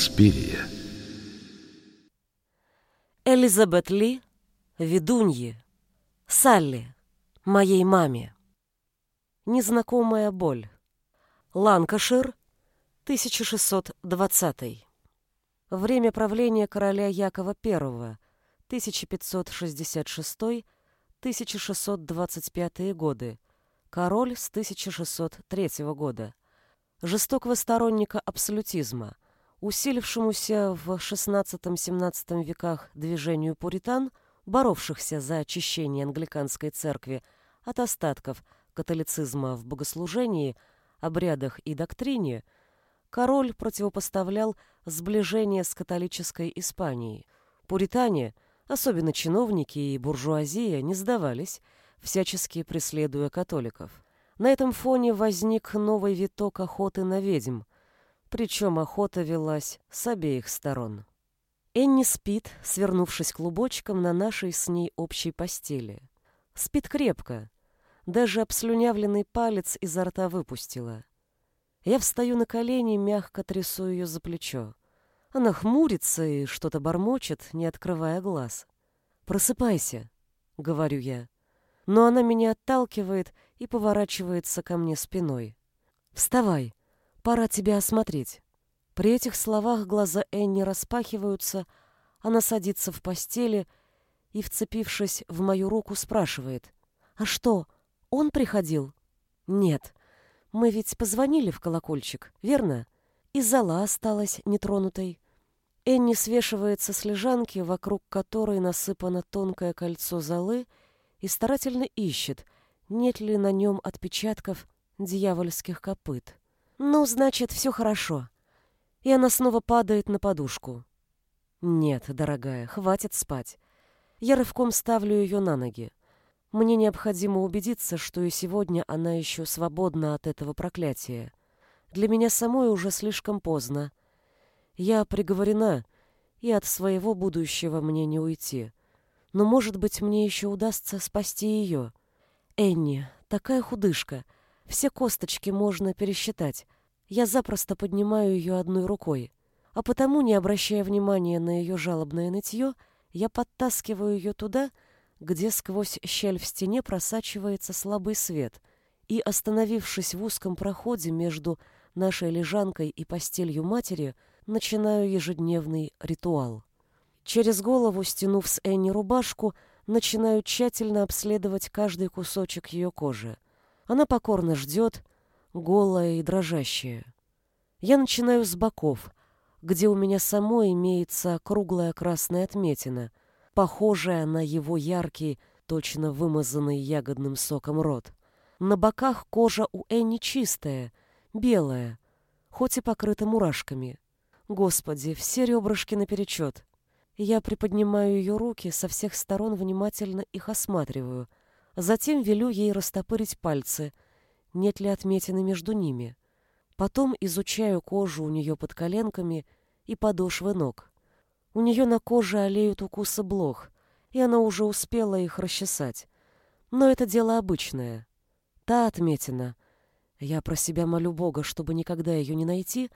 Инспирия. Элизабет Ли, ведуньи, Салли, моей маме. Незнакомая боль. Ланкашир, 1620. Время правления короля Якова I, 1566-1625 годы. Король с 1603 года. Жестокого сторонника абсолютизма, усилившемуся в XVI-XVII веках движению пуритан, боровшихся за очищение англиканской церкви от остатков католицизма в богослужении, обрядах и доктрине, король противопоставлял сближение с католической Испанией. Пуритане, особенно чиновники и буржуазия, не сдавались, всячески преследуя католиков. На этом фоне возник новый виток охоты на ведьм, причем охота велась с обеих сторон. Энни спит, свернувшись клубочком на нашей с ней общей постели. Спит крепко, даже обслюнявленный палец изо рта выпустила. Я встаю на колени, мягко трясу ее за плечо. Она хмурится и что-то бормочет, не открывая глаз. «Просыпайся», — говорю я. Но она меня отталкивает и поворачивается ко мне спиной. «Вставай, пора тебя осмотреть». При этих словах глаза Энни распахиваются, она садится в постели и, вцепившись в мою руку, спрашивает. «А что, он приходил?» «Нет, мы ведь позвонили в колокольчик, верно?» И зала осталась нетронутой. Энни свешивается с лежанки, вокруг которой насыпано тонкое кольцо золы, и старательно ищет, нет ли на нем отпечатков дьявольских копыт. «Ну, значит, все хорошо». И она снова падает на подушку. «Нет, дорогая, хватит спать. Я рывком ставлю ее на ноги. Мне необходимо убедиться, что и сегодня она еще свободна от этого проклятия. Для меня самой уже слишком поздно. Я приговорена, и от своего будущего мне не уйти. Но, может быть, мне еще удастся спасти ее. Энни, такая худышка. Все косточки можно пересчитать. Я запросто поднимаю ее одной рукой. А потому, не обращая внимания на ее жалобное нытье, я подтаскиваю ее туда, где сквозь щель в стене просачивается слабый свет, и, остановившись в узком проходе между нашей лежанкой и постелью матери, начинаю ежедневный ритуал. Через голову, стянув с Энни рубашку, начинаю тщательно обследовать каждый кусочек ее кожи. Она покорно ждет, голая и дрожащая. Я начинаю с боков, где у меня самой имеется круглая красная отметина, похожая на его яркий, точно вымазанный ягодным соком рот. На боках кожа у Энни чистая, белая, хоть и покрыта мурашками. Господи, все ребрышки наперечет. Я приподнимаю ее руки, со всех сторон внимательно их осматриваю. Затем велю ей растопырить пальцы, нет ли отметины между ними. Потом изучаю кожу у нее под коленками и подошвы ног. У нее на коже олеют укусы блох, и она уже успела их расчесать. Но это дело обычное. Та отметина, я про себя молю Бога, чтобы никогда ее не найти,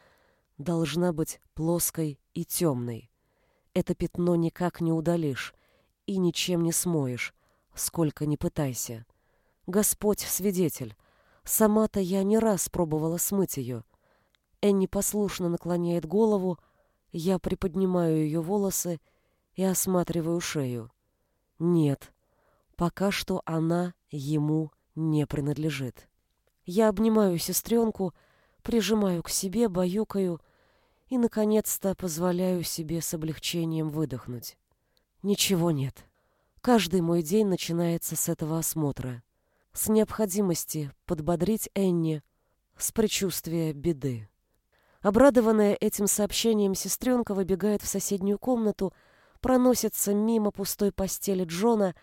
должна быть плоской и темной. Это пятно никак не удалишь и ничем не смоешь, сколько ни пытайся. Господь свидетель, сама-то я не раз пробовала смыть ее. Энни послушно наклоняет голову, я приподнимаю ее волосы и осматриваю шею. Нет, пока что она ему не принадлежит. Я обнимаю сестренку, прижимаю к себе, баюкаю и, наконец-то, позволяю себе с облегчением выдохнуть. Ничего нет. Каждый мой день начинается с этого осмотра, с необходимости подбодрить Энни, с предчувствия беды. Обрадованная этим сообщением, сестренка выбегает в соседнюю комнату, проносится мимо пустой постели Джона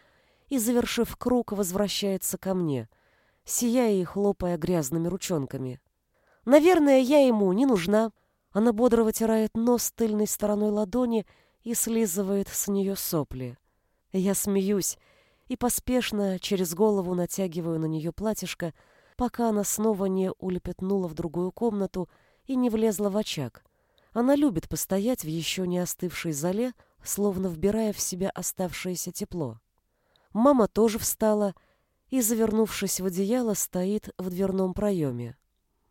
и, завершив круг, возвращается ко мне — сияя и хлопая грязными ручонками. «Наверное, я ему не нужна». Она бодро вытирает нос тыльной стороной ладони и слизывает с нее сопли. Я смеюсь и поспешно через голову натягиваю на нее платьишко, пока она снова не улепетнула в другую комнату и не влезла в очаг. Она любит постоять в еще не остывшей зале, словно вбирая в себя оставшееся тепло. Мама тоже встала и, завернувшись в одеяло, стоит в дверном проеме.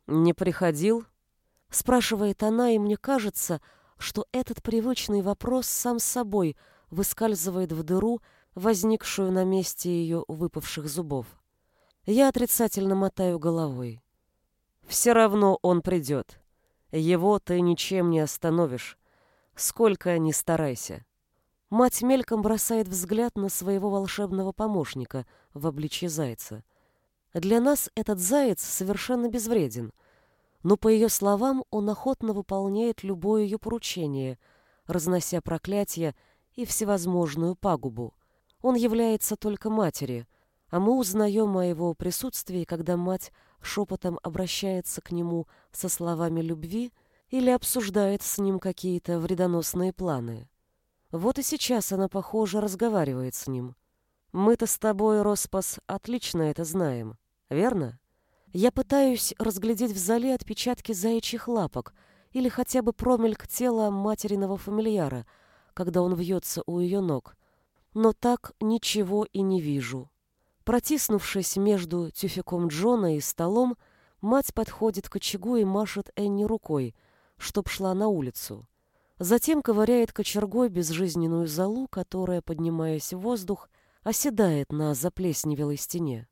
«Не приходил?» — спрашивает она, и мне кажется, что этот привычный вопрос сам собой выскальзывает в дыру, возникшую на месте ее выпавших зубов. Я отрицательно мотаю головой. «Все равно он придет. Его ты ничем не остановишь. Сколько ни старайся». Мать мельком бросает взгляд на своего волшебного помощника в обличье зайца. Для нас этот заяц совершенно безвреден, но, по ее словам, он охотно выполняет любое ее поручение, разнося проклятия и всевозможную пагубу. Он является только матери, а мы узнаем о его присутствии, когда мать шепотом обращается к нему со словами любви или обсуждает с ним какие-то вредоносные планы. Вот и сейчас она, похоже, разговаривает с ним. Мы-то с тобой, Роспас, отлично это знаем, верно? Я пытаюсь разглядеть в зале отпечатки заячьих лапок или хотя бы промельк тела материного фамильяра, когда он вьется у ее ног. Но так ничего и не вижу. Протиснувшись между тюфяком Джона и столом, мать подходит к очагу и машет Энни рукой, чтоб шла на улицу. Затем ковыряет кочергой безжизненную залу, которая, поднимаясь в воздух, оседает на заплесневелой стене.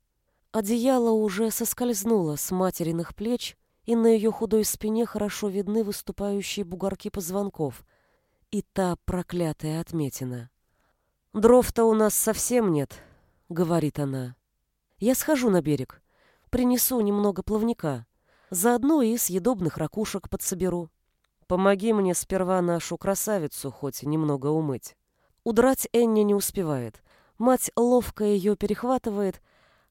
Одеяло уже соскользнуло с материных плеч, и на ее худой спине хорошо видны выступающие бугорки позвонков и та проклятая отметина. «Дров-то у нас совсем нет», — говорит она. «Я схожу на берег, принесу немного плавника, заодно и съедобных ракушек подсоберу». Помоги мне сперва нашу красавицу хоть немного умыть. Удрать Энни не успевает. Мать ловко ее перехватывает,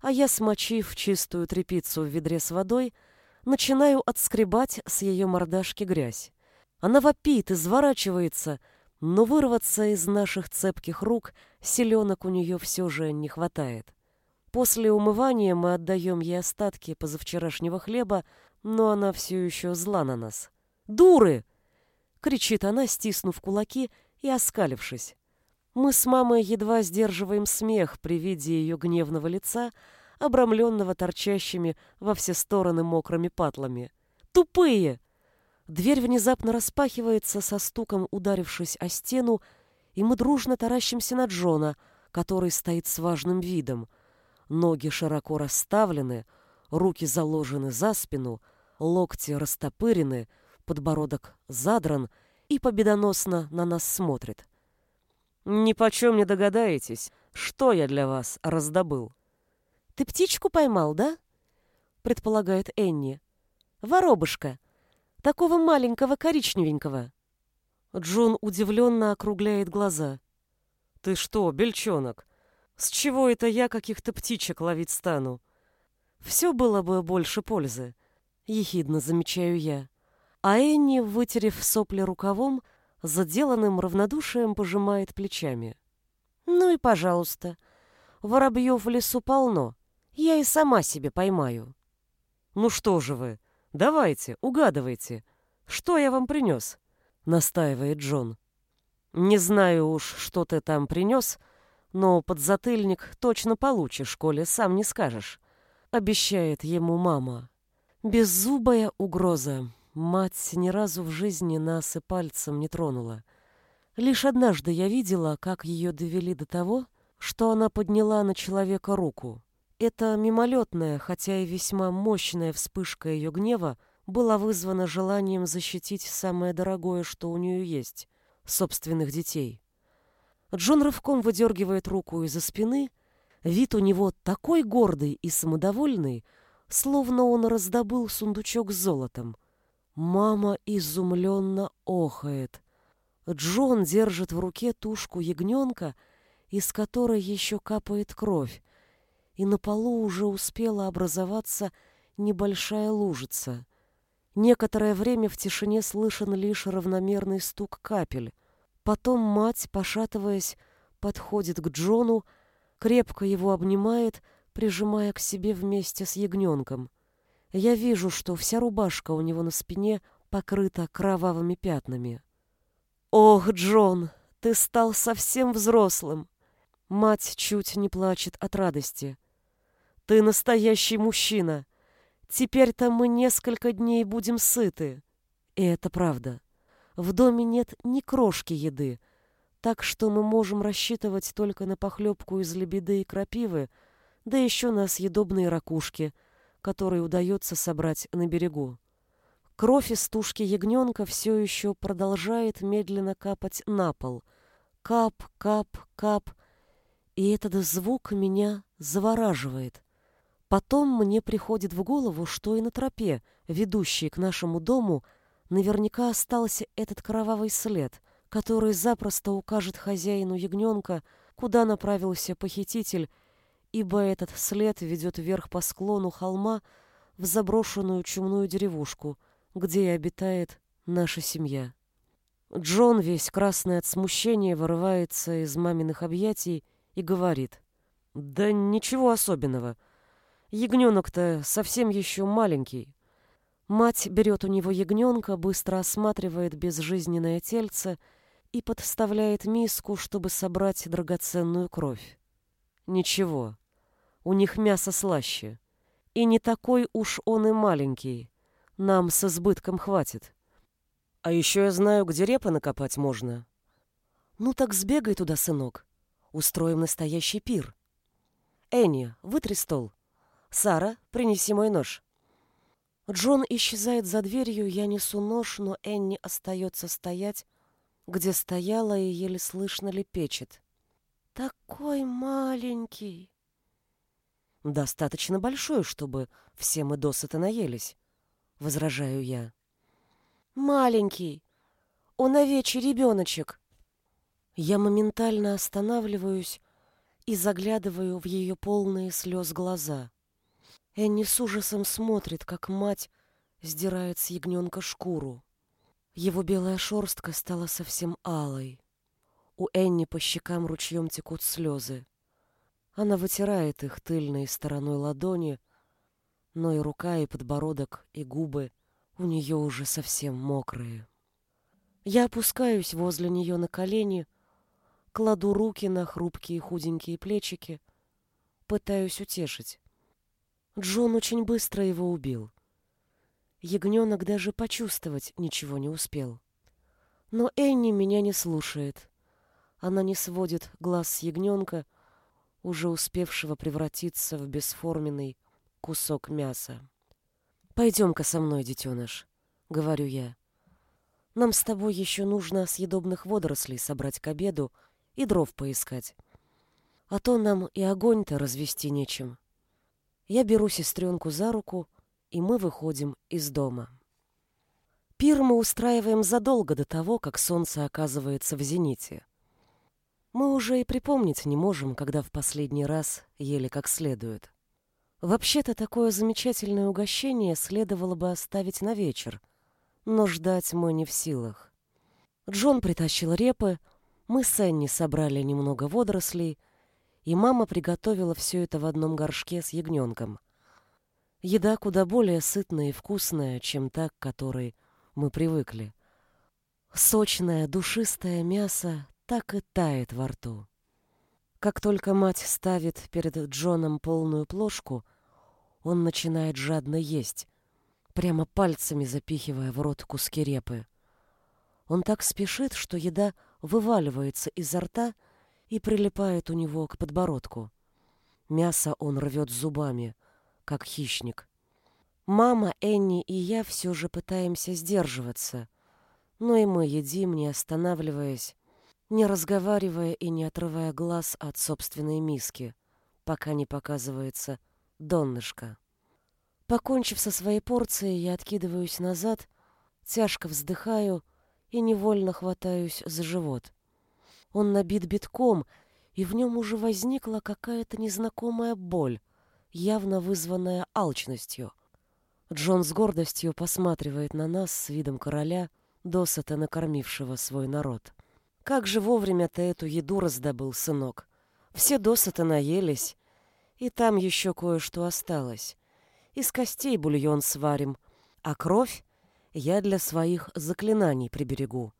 а я, смочив чистую тряпицу в ведре с водой, начинаю отскребать с ее мордашки грязь. Она вопит, изворачивается, но вырваться из наших цепких рук селенок у нее все же не хватает. После умывания мы отдаем ей остатки позавчерашнего хлеба, но она все еще зла на нас. «Дуры!» — кричит она, стиснув кулаки и оскалившись. Мы с мамой едва сдерживаем смех при виде ее гневного лица, обрамленного торчащими во все стороны мокрыми патлами. «Тупые!» Дверь внезапно распахивается со стуком, ударившись о стену, и мы дружно таращимся на Джона, который стоит с важным видом. Ноги широко расставлены, руки заложены за спину, локти растопырены — подбородок задран и победоносно на нас смотрит. «Ни почем не догадаетесь, что я для вас раздобыл». «Ты птичку поймал, да?» — предполагает Энни. «Воробушка. Такого маленького коричневенького». Джон удивленно округляет глаза. «Ты что, бельчонок? С чего это я каких-то птичек ловить стану?» «Все было бы больше пользы», — ехидно замечаю я. А Энни, вытерев сопли рукавом, заделанным равнодушием пожимает плечами. «Ну и пожалуйста. Воробьев в лесу полно. Я и сама себе поймаю». «Ну что же вы? Давайте, угадывайте. Что я вам принес?» — настаивает Джон. «Не знаю уж, что ты там принес, но подзатыльник точно получишь, коли сам не скажешь», — обещает ему мама. Беззубая угроза. Мать ни разу в жизни нас и пальцем не тронула. Лишь однажды я видела, как ее довели до того, что она подняла на человека руку. Эта мимолетная, хотя и весьма мощная вспышка ее гнева была вызвана желанием защитить самое дорогое, что у нее есть — собственных детей. Джон рывком выдергивает руку из-за спины, вид у него такой гордый и самодовольный, словно он раздобыл сундучок с золотом — Мама изумленно охает. Джон держит в руке тушку ягненка, из которой еще капает кровь, и на полу уже успела образоваться небольшая лужица. Некоторое время в тишине слышен лишь равномерный стук капель. Потом мать, пошатываясь, подходит к Джону, крепко его обнимает, прижимая к себе вместе с ягненком. Я вижу, что вся рубашка у него на спине покрыта кровавыми пятнами. «Ох, Джон, ты стал совсем взрослым!» Мать чуть не плачет от радости. «Ты настоящий мужчина! Теперь-то мы несколько дней будем сыты!» И это правда. В доме нет ни крошки еды, так что мы можем рассчитывать только на похлебку из лебеды и крапивы, да еще на съедобные ракушки, которые удается собрать на берегу. Кровь из тушки ягненка все еще продолжает медленно капать на пол. Кап, кап, кап. И этот звук меня завораживает. Потом мне приходит в голову, что и на тропе, ведущей к нашему дому, наверняка остался этот кровавый след, который запросто укажет хозяину ягненка, куда направился похититель, ибо этот след ведет вверх по склону холма в заброшенную чумную деревушку — где и обитает наша семья. Джон, весь красный от смущения, вырывается из маминых объятий и говорит. «Да ничего особенного. Ягненок-то совсем еще маленький». Мать берет у него ягненка, быстро осматривает безжизненное тельце и подставляет миску, чтобы собрать драгоценную кровь. Ничего, у них мясо слаще. И не такой уж он и маленький. Нам с избытком хватит. А еще я знаю, где репы накопать можно. Ну так сбегай туда, сынок. Устроим настоящий пир. Энни, вытри стол. Сара, принеси мой нож. Джон исчезает за дверью, я несу нож, но Энни остается стоять, где стояла и еле слышно лепечет. Такой маленький. Достаточно большой, чтобы все мы досыта наелись. — возражаю я. «Маленький. Он овечий ребеночек». Я моментально останавливаюсь и заглядываю в ее полные слез глаза. Энни с ужасом смотрит, как мать сдирает с ягненка шкуру. Его белая шерстка стала совсем алой. У Энни по щекам ручьем текут слезы. Она вытирает их тыльной стороной ладони, но и рука, и подбородок, и губы у нее уже совсем мокрые. Я опускаюсь возле нее на колени, кладу руки на хрупкие худенькие плечики, пытаюсь утешить. Джон очень быстро его убил. Ягненок даже почувствовать ничего не успел. Но Энни меня не слушает. Она не сводит глаз с ягненка, уже успевшего превратиться в бесформенный кусок мяса. «Пойдем-ка со мной, детеныш», — говорю я. «Нам с тобой еще нужно съедобных водорослей собрать к обеду и дров поискать. А то нам и огонь-то развести нечем». Я беру сестренку за руку, и мы выходим из дома. Пир мы устраиваем задолго до того, как солнце оказывается в зените. Мы уже и припомнить не можем, когда в последний раз ели как следует. Вообще-то такое замечательное угощение следовало бы оставить на вечер, но ждать мы не в силах. Джон притащил репы, мы с Энни собрали немного водорослей, и мама приготовила все это в одном горшке с ягненком. Еда куда более сытная и вкусная, чем та, к которой мы привыкли. Сочное, душистое мясо так и тает во рту. Как только мать ставит перед Джоном полную плошку, он начинает жадно есть, прямо пальцами запихивая в рот куски репы. Он так спешит, что еда вываливается изо рта и прилипает у него к подбородку. Мясо он рвет зубами, как хищник. Мама, Энни и я все же пытаемся сдерживаться, но и мы едим, не останавливаясь, не разговаривая и не отрывая глаз от собственной миски, пока не показывается донышко. Покончив со своей порцией, я откидываюсь назад, тяжко вздыхаю и невольно хватаюсь за живот. Он набит битком, и в нем уже возникла какая-то незнакомая боль, явно вызванная алчностью. Джон с гордостью посматривает на нас с видом короля, досыта накормившего свой народ. Как же вовремя ты эту еду раздобыл, сынок. Все досыта наелись, и там еще кое-что осталось. Из костей бульон сварим, а кровь я для своих заклинаний приберегу.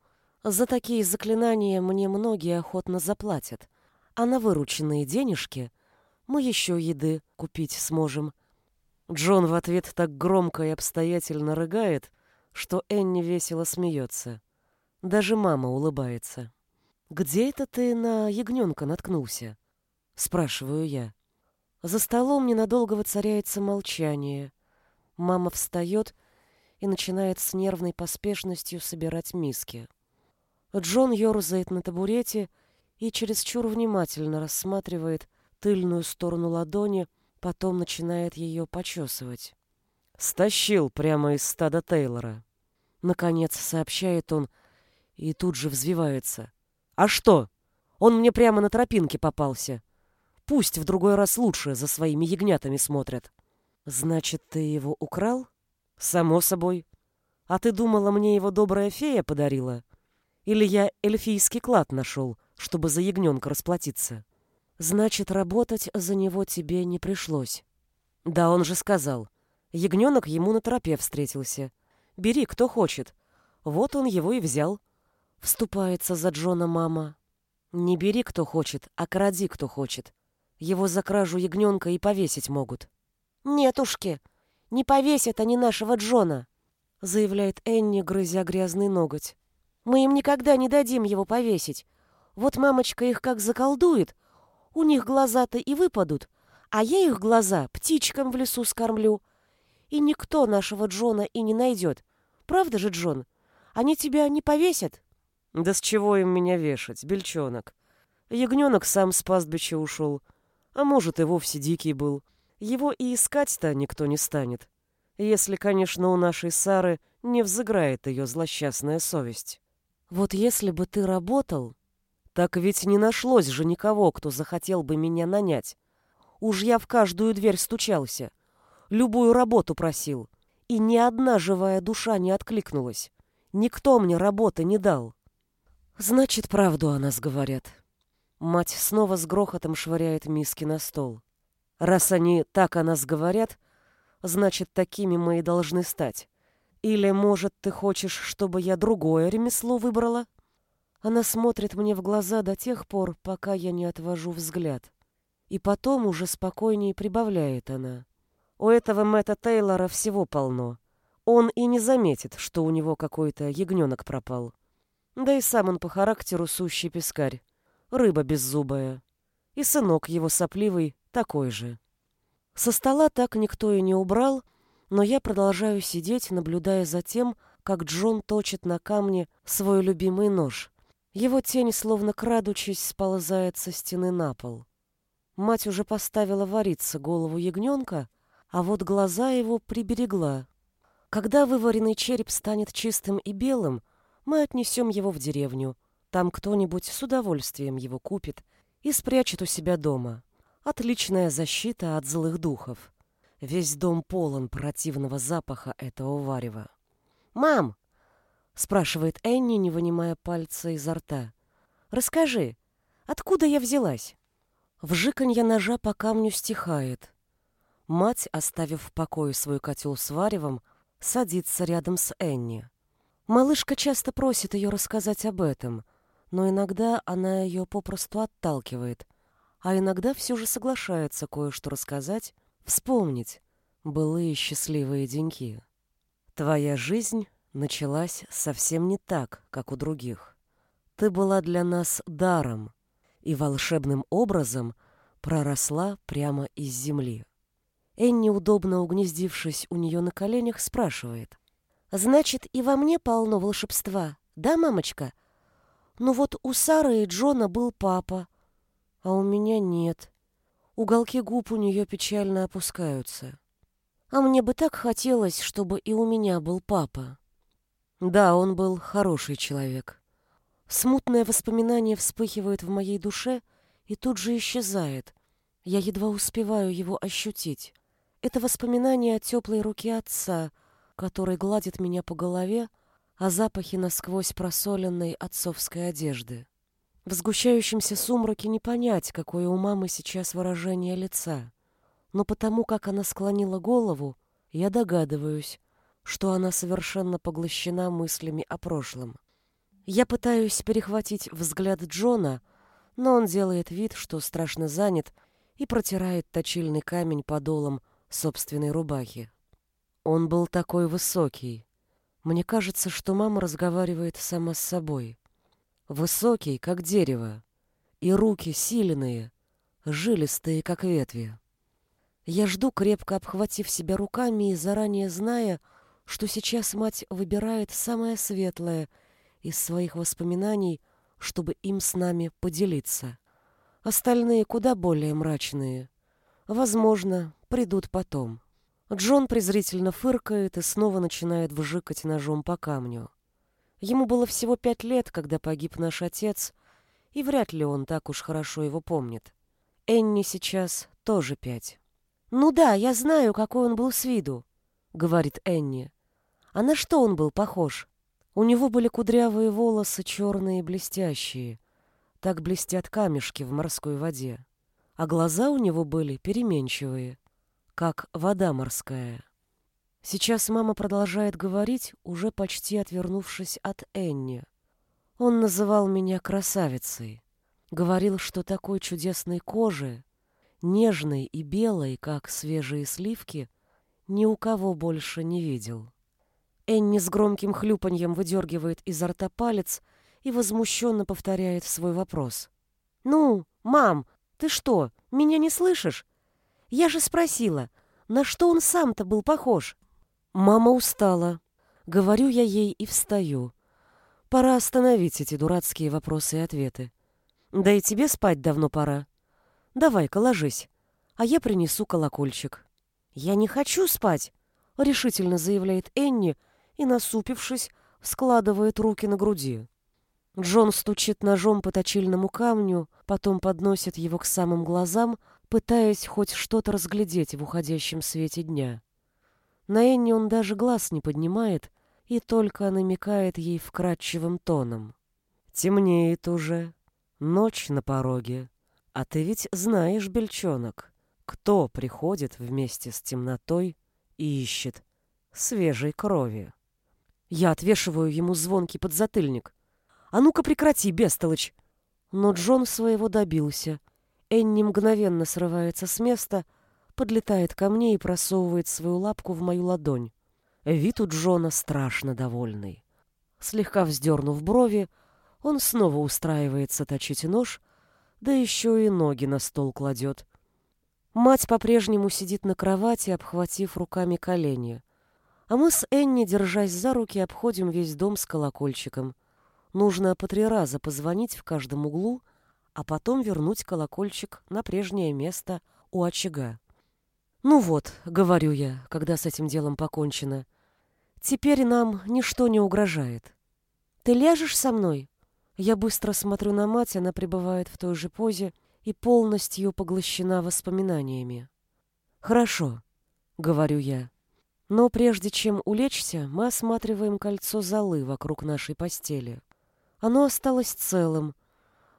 За такие заклинания мне многие охотно заплатят, а на вырученные денежки мы еще еды купить сможем. Джон в ответ так громко и обстоятельно рыгает, что Энни весело смеется. Даже мама улыбается. «Где это ты на ягненка наткнулся?» — спрашиваю я. За столом ненадолго воцаряется молчание. Мама встает и начинает с нервной поспешностью собирать миски. Джон ерзает на табурете и чересчур внимательно рассматривает тыльную сторону ладони, потом начинает ее почесывать. «Стащил прямо из стада Тейлора», — наконец сообщает он и тут же взвивается. «А что? Он мне прямо на тропинке попался. Пусть в другой раз лучше за своими ягнятами смотрят». «Значит, ты его украл?» «Само собой. А ты думала, мне его добрая фея подарила?» Или я эльфийский клад нашел, чтобы за ягненка расплатиться? Значит, работать за него тебе не пришлось. Да, он же сказал. Ягненок ему на тропе встретился. Бери, кто хочет. Вот он его и взял. Вступается за Джона мама. Не бери, кто хочет, а кради, кто хочет. Его за кражу ягненка и повесить могут. «Нетушки, не повесят они нашего Джона», заявляет Энни, грызя грязный ноготь. Мы им никогда не дадим его повесить. Вот мамочка их как заколдует, у них глаза-то и выпадут, а я их глаза птичкам в лесу скормлю. И никто нашего Джона и не найдет. Правда же, Джон? Они тебя не повесят? Да с чего им меня вешать, бельчонок? Ягненок сам с пастбища ушел, а может и вовсе дикий был. Его и искать-то никто не станет. Если, конечно, у нашей Сары не взыграет ее злосчастная совесть. Вот если бы ты работал, так ведь не нашлось же никого, кто захотел бы меня нанять. Уж я в каждую дверь стучался, любую работу просил, и ни одна живая душа не откликнулась. Никто мне работы не дал. Значит, правду о нас говорят. Мать снова с грохотом швыряет миски на стол. Раз они так о нас говорят, значит, такими мы и должны стать. Или, может, ты хочешь, чтобы я другое ремесло выбрала? Она смотрит мне в глаза до тех пор, пока я не отвожу взгляд. И потом уже спокойнее прибавляет она. У этого Мэтта Тейлора всего полно. Он и не заметит, что у него какой-то ягненок пропал. Да и сам он по характеру сущий пескарь. Рыба беззубая. И сынок его сопливый такой же. Со стола так никто и не убрал, но я продолжаю сидеть, наблюдая за тем, как Джон точит на камне свой любимый нож. Его тень, словно крадучись, сползает со стены на пол. Мать уже поставила вариться голову ягненка, а вот глаза его приберегла. Когда вываренный череп станет чистым и белым, мы отнесем его в деревню. Там кто-нибудь с удовольствием его купит и спрячет у себя дома. Отличная защита от злых духов. Весь дом полон противного запаха этого варева. «Мам!» — спрашивает Энни, не вынимая пальца изо рта. «Расскажи, откуда я взялась?» Вжиканье ножа по камню стихает. Мать, оставив в покое свой котел с варевом, садится рядом с Энни. Малышка часто просит ее рассказать об этом, но иногда она ее попросту отталкивает, а иногда все же соглашается кое-что рассказать, Вспомнить былые счастливые деньки. Твоя жизнь началась совсем не так, как у других. Ты была для нас даром и волшебным образом проросла прямо из земли. Энни, удобно угнездившись у нее на коленях, спрашивает. «Значит, и во мне полно волшебства, да, мамочка? Ну вот у Сары и Джона был папа, а у меня нет. Уголки губ у нее печально опускаются. А мне бы так хотелось, чтобы и у меня был папа. Да, он был хороший человек. Смутное воспоминание вспыхивает в моей душе и тут же исчезает. Я едва успеваю его ощутить. Это воспоминание о теплой руке отца, который гладит меня по голове, о запахе насквозь просоленной отцовской одежды. В сгущающемся сумраке не понять, какое у мамы сейчас выражение лица. Но потому, как она склонила голову, я догадываюсь, что она совершенно поглощена мыслями о прошлом. Я пытаюсь перехватить взгляд Джона, но он делает вид, что страшно занят, и протирает точильный камень подолом собственной рубахи. Он был такой высокий. Мне кажется, что мама разговаривает сама с собой. Высокий, как дерево, и руки сильные, жилистые, как ветви. Я жду, крепко обхватив себя руками и заранее зная, что сейчас мать выбирает самое светлое из своих воспоминаний, чтобы им с нами поделиться. Остальные куда более мрачные. Возможно, придут потом. Джон презрительно фыркает и снова начинает вжикать ножом по камню. Ему было всего пять лет, когда погиб наш отец, и вряд ли он так уж хорошо его помнит. Энни сейчас тоже пять. «Ну да, я знаю, какой он был с виду», — говорит Энни. А на что он был похож? У него были кудрявые волосы, черные и блестящие. Так блестят камешки в морской воде. А глаза у него были переменчивые, как вода морская. Сейчас мама продолжает говорить, уже почти отвернувшись от Энни. Он называл меня красавицей. Говорил, что такой чудесной кожи, нежной и белой, как свежие сливки, ни у кого больше не видел. Энни с громким хлюпаньем выдергивает изо рта палец и возмущенно повторяет свой вопрос. «Ну, мам, ты что, меня не слышишь? Я же спросила, на что он сам-то был похож?» Мама устала. Говорю я ей и встаю. Пора остановить эти дурацкие вопросы и ответы. Да и тебе спать давно пора. Давай-ка ложись, а я принесу колокольчик. Я не хочу спать, решительно заявляет Энни, и, насупившись, складывает руки на груди. Джон стучит ножом по точильному камню, потом подносит его к самым глазам, пытаясь хоть что-то разглядеть в уходящем свете дня. На Энни он даже глаз не поднимает и только намекает ей вкрадчивым тоном. «Темнеет уже. Ночь на пороге. А ты ведь знаешь, бельчонок, кто приходит вместе с темнотой и ищет свежей крови?» Я отвешиваю ему звонкий подзатыльник. «А ну-ка прекрати, бестолочь!» Но Джон своего добился. Энни мгновенно срывается с места, подлетает ко мне и просовывает свою лапку в мою ладонь. Вид у Джона страшно довольный. Слегка вздернув брови, он снова устраивается точить нож, да еще и ноги на стол кладет. Мать по-прежнему сидит на кровати, обхватив руками колени. А мы с Энни, держась за руки, обходим весь дом с колокольчиком. Нужно по три раза позвонить в каждом углу, а потом вернуть колокольчик на прежнее место у очага. «Ну вот», — говорю я, когда с этим делом покончено, — «теперь нам ничто не угрожает. Ты ляжешь со мной?» Я быстро смотрю на мать, она пребывает в той же позе и полностью поглощена воспоминаниями. «Хорошо», — говорю я. Но прежде чем улечься, мы осматриваем кольцо золы вокруг нашей постели. Оно осталось целым.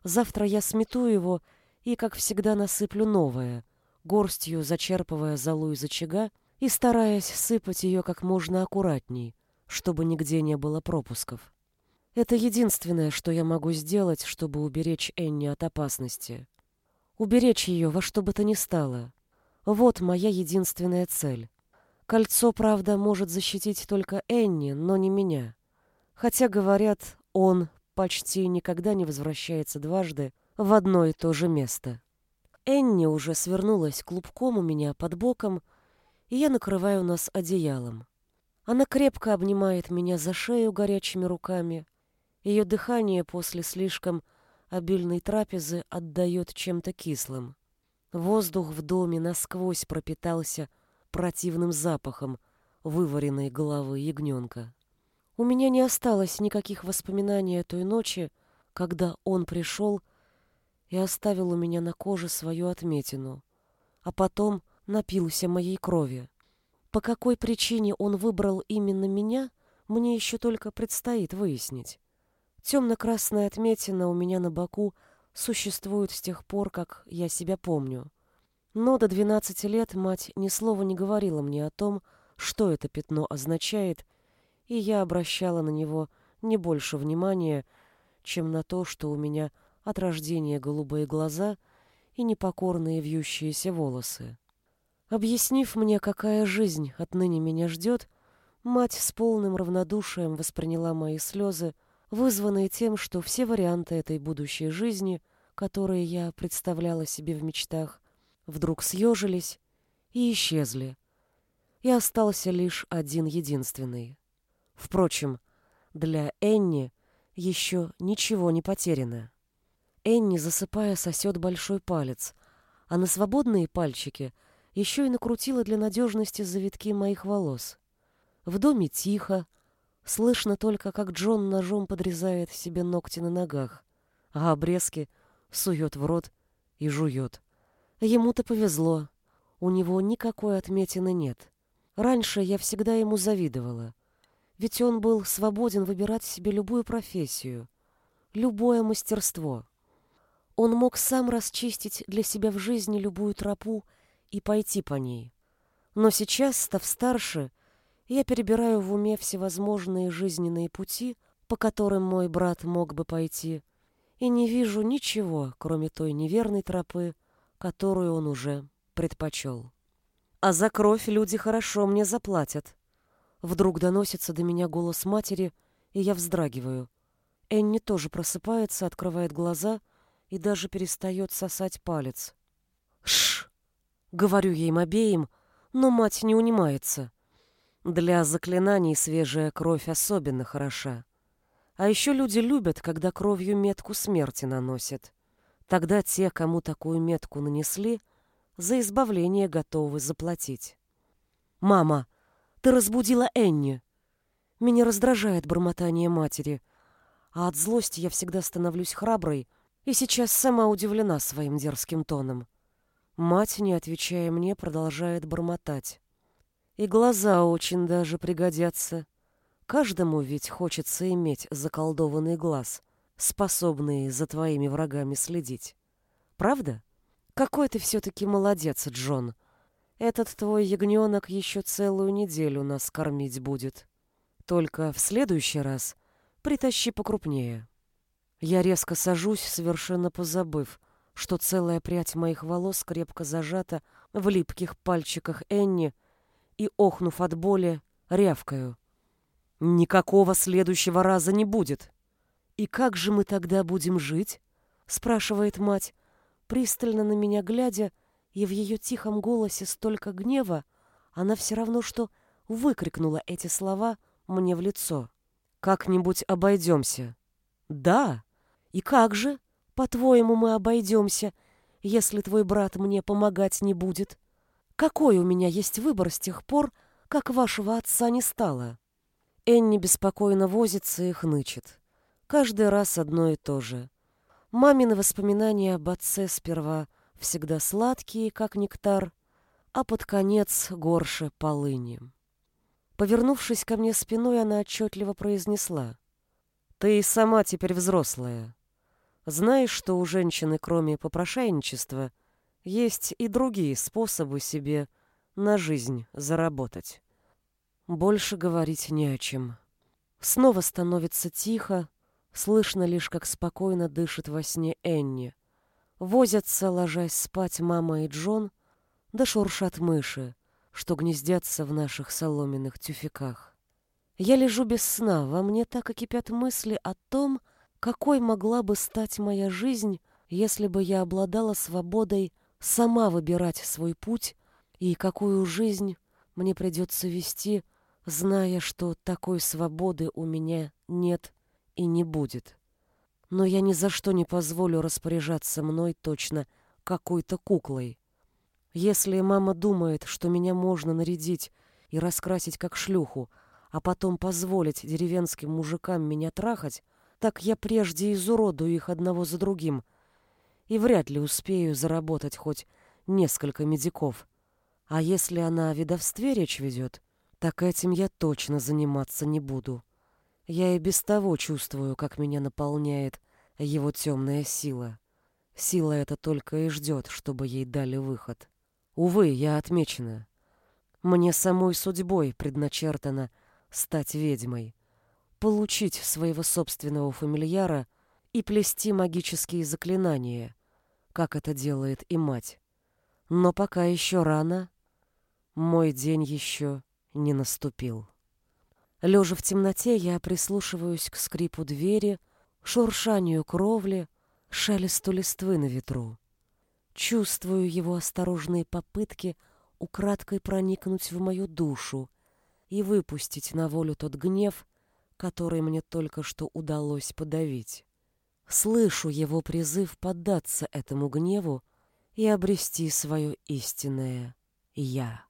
Завтра я смету его и, как всегда, насыплю новое, горстью зачерпывая золу из очага и стараясь сыпать ее как можно аккуратней, чтобы нигде не было пропусков. Это единственное, что я могу сделать, чтобы уберечь Энни от опасности. Уберечь ее во что бы то ни стало. Вот моя единственная цель. Кольцо, правда, может защитить только Энни, но не меня. Хотя, говорят, он почти никогда не возвращается дважды в одно и то же место. Энни уже свернулась клубком у меня под боком, и я накрываю нас одеялом. Она крепко обнимает меня за шею горячими руками. Ее дыхание после слишком обильной трапезы отдает чем-то кислым. Воздух в доме насквозь пропитался противным запахом вываренной головы ягненка. У меня не осталось никаких воспоминаний о той ночи, когда он пришел оставил у меня на коже свою отметину, а потом напился моей крови. По какой причине он выбрал именно меня, мне еще только предстоит выяснить. Темно-красная отметина у меня на боку существует с тех пор, как я себя помню. Но до 12 лет мать ни слова не говорила мне о том, что это пятно означает, и я обращала на него не больше внимания, чем на то, что у меня от рождения голубые глаза и непокорные вьющиеся волосы. Объяснив мне, какая жизнь отныне меня ждет, мать с полным равнодушием восприняла мои слезы, вызванные тем, что все варианты этой будущей жизни, которые я представляла себе в мечтах, вдруг съежились и исчезли, и остался лишь один единственный. Впрочем, для Энни еще ничего не потеряно. Энни, засыпая, сосет большой палец, а на свободные пальчики еще и накрутила для надежности завитки моих волос. В доме тихо, слышно только, как Джон ножом подрезает себе ногти на ногах, а обрезки сует в рот и жует. Ему-то повезло, у него никакой отметины нет. Раньше я всегда ему завидовала, ведь он был свободен выбирать себе любую профессию, любое мастерство. Он мог сам расчистить для себя в жизни любую тропу и пойти по ней. Но сейчас, став старше, я перебираю в уме всевозможные жизненные пути, по которым мой брат мог бы пойти, и не вижу ничего, кроме той неверной тропы, которую он уже предпочел. А за кровь люди хорошо мне заплатят. Вдруг доносится до меня голос матери, и я вздрагиваю. Энни тоже просыпается, открывает глаза и даже перестает сосать палец. Шш! Говорю ей обеим, но мать не унимается. Для заклинаний свежая кровь особенно хороша. А еще люди любят, когда кровью метку смерти наносят. Тогда те, кому такую метку нанесли, за избавление готовы заплатить. «Мама, ты разбудила Энни!» Меня раздражает бормотание матери, а от злости я всегда становлюсь храброй и сейчас сама удивлена своим дерзким тоном. Мать, не отвечая мне, продолжает бормотать. И глаза очень даже пригодятся. Каждому ведь хочется иметь заколдованный глаз, способный за твоими врагами следить. Правда? Какой ты все-таки молодец, Джон. Этот твой ягненок еще целую неделю нас кормить будет. Только в следующий раз притащи покрупнее. Я резко сажусь, совершенно позабыв, что целая прядь моих волос крепко зажата в липких пальчиках Энни, и, охнув от боли, рявкаю. «Никакого следующего раза не будет!» «И как же мы тогда будем жить?» — спрашивает мать, пристально на меня глядя, и в ее тихом голосе столько гнева, она все равно что выкрикнула эти слова мне в лицо. «Как-нибудь обойдемся». «Да», и как же, по-твоему, мы обойдемся, если твой брат мне помогать не будет? Какой у меня есть выбор с тех пор, как вашего отца не стало? Энни беспокойно возится и хнычет. Каждый раз одно и то же. Мамины воспоминания об отце сперва всегда сладкие, как нектар, а под конец горше полыни. Повернувшись ко мне спиной, она отчетливо произнесла. «Ты и сама теперь взрослая. Знаешь, что у женщины, кроме попрошайничества, есть и другие способы себе на жизнь заработать. Больше говорить не о чем. Снова становится тихо, слышно лишь, как спокойно дышит во сне Энни. Возятся, ложась спать мама и Джон, да шуршат мыши, что гнездятся в наших соломенных тюфяках. Я лежу без сна, во мне так и кипят мысли о том, какой могла бы стать моя жизнь, если бы я обладала свободой сама выбирать свой путь и какую жизнь мне придется вести, зная, что такой свободы у меня нет и не будет. Но я ни за что не позволю распоряжаться мной точно какой-то куклой. Если мама думает, что меня можно нарядить и раскрасить как шлюху, а потом позволить деревенским мужикам меня трахать, так я прежде изуродую их одного за другим и вряд ли успею заработать хоть несколько медиков. А если она о ведовстве речь ведет, так этим я точно заниматься не буду. Я и без того чувствую, как меня наполняет его темная сила. Сила эта только и ждет, чтобы ей дали выход. Увы, я отмечена. Мне самой судьбой предначертано стать ведьмой, получить своего собственного фамильяра и плести магические заклинания, как это делает и мать. Но пока еще рано, мой день еще не наступил. Лежа в темноте, я прислушиваюсь к скрипу двери, шуршанию кровли, шелесту листвы на ветру. Чувствую его осторожные попытки украдкой проникнуть в мою душу и выпустить на волю тот гнев, который мне только что удалось подавить. Слышу его призыв поддаться этому гневу и обрести свое истинное «я».